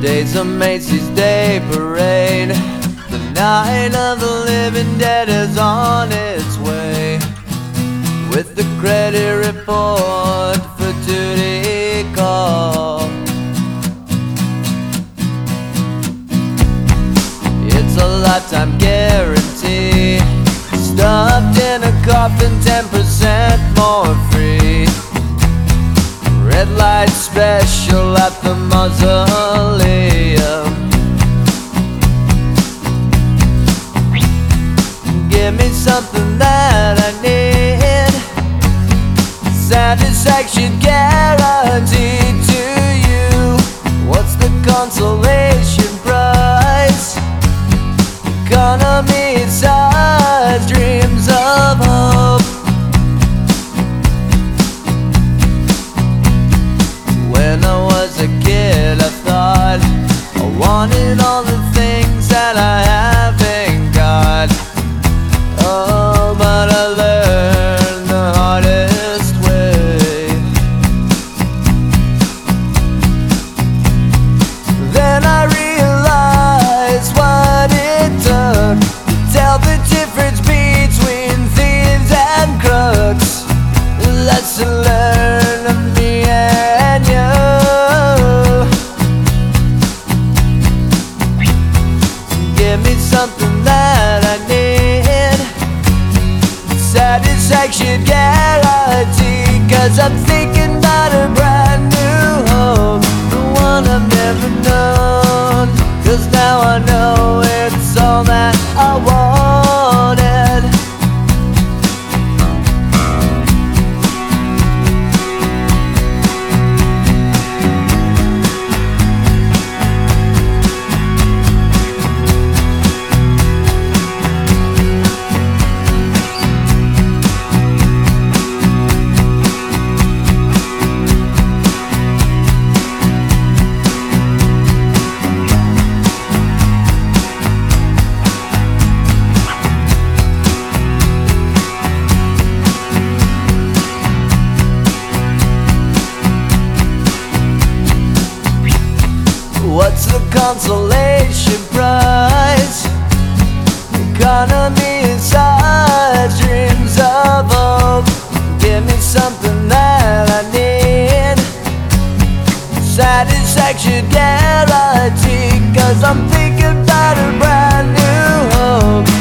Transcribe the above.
Today's a Macy's Day Parade. The night of the living dead is on its way. With the credit report for duty call. It's a lifetime guarantee. Stuffed in a coffin, 10% more free. Red light special at the mausoleum. Give me something that I need. Satisfaction guaranteed to you. What's the consolation price? Economy size Guarantee. Cause I'm thinking about a brand new home. The one I've never known. Cause now I know it's all that I wanted. What's the consolation prize? Economy inside dreams of hope. Give me something that I need. Satisfaction guaranteed. Cause I'm thinking about a brand new home.